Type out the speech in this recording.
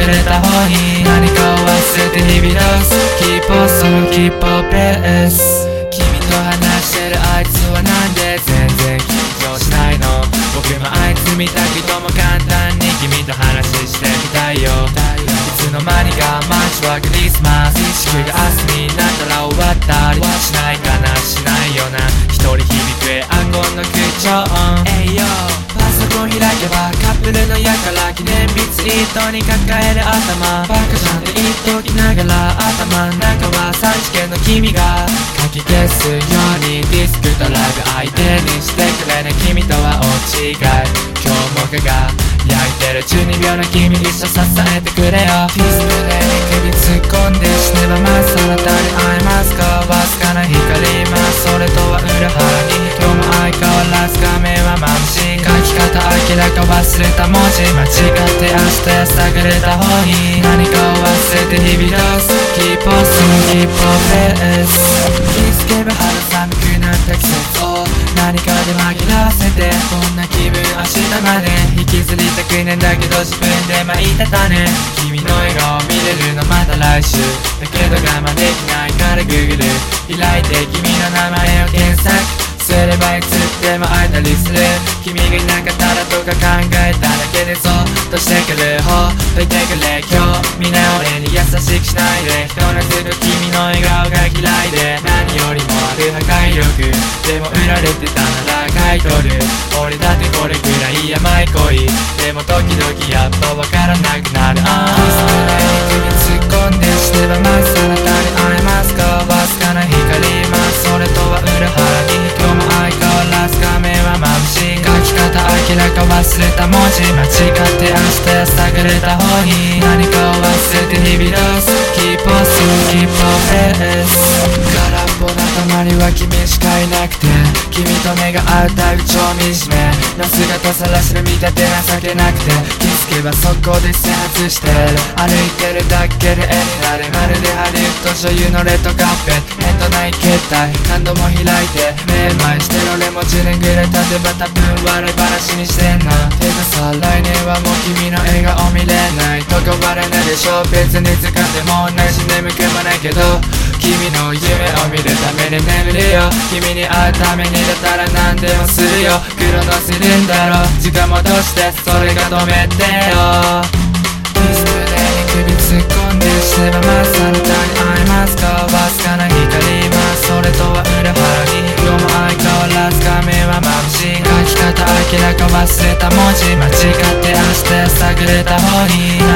くれた方に何かを忘れて日々ダンスキーパーソンキーパーペース。君と話してるあいつはなんで全然緊張しないの。僕もあいつ見たけども簡単に君と話してみたいよ。いつの間にか街はクリスマス。地球が明日になったら終わったりはしないかな。しないよな。一人響くエアコンの空調。音、hey いよパソコン開けばカップルのやから記念日ツイートに抱える頭バカじゃんって言っときながら頭の中は三次元の君がかき消すようにディスクとラグ相手にしてくれな君とは大違い今日も蚊が焼いてる中二病の君一緒支えてくれよディスプレイに首突っ込んで死ねばまっさらた忘れた文字間違って明日や探れた方に何かを忘れて日々ロス Keep on singing, keep on pace 気づけば肌寒くなった季節を何かで紛らわせてこんな気分明日まで引きずりたくねんだけど自分で巻いた種君の笑顔見れるのまた来週だけど我慢できないから Google 開いて君の名前を検索すればいつでも会えたりする君がいなかったらとか考えただけでそっとしてくるほっといてくれ今日みんな俺に優しくしないで人のする君の笑顔が嫌いで何よりもある破壊力でも売られてたなら買い取る俺だってこれくらい甘い恋でも時々やっぱわからなくなるああ突っ込んでしてばまっ日や探れた方に何かを忘れて日々ロス Keep on s i n g keep on press 空っぽな隣は君しかいなくて君と目が合うたび超惨めな姿さらしで見てて情けなくて気づけば速攻で制圧してる。歩いてるだけで絵になるまるでハリウッド女優のレッドカーペット。変とない携帯何度も開いて目前してる俺も10年ぐらい経てば多分笑い話にしてんな。てかさ来年はもう君の笑顔見れない。とこバレないでしょ別に掴んでもないし眠くもないけど。君の夢を見るために眠るよ。君に会うためにだったら何でもするよ。苦労のするんだろう時間戻してそれが止めてよ。ディスプレイに首突っ込んでしてばまさらたに会えます。かわずかな光ますそれとは裏腹に。今日も相変わらず画面は眩しい。書き方明らか忘れた文字。間違って明日探れた方に。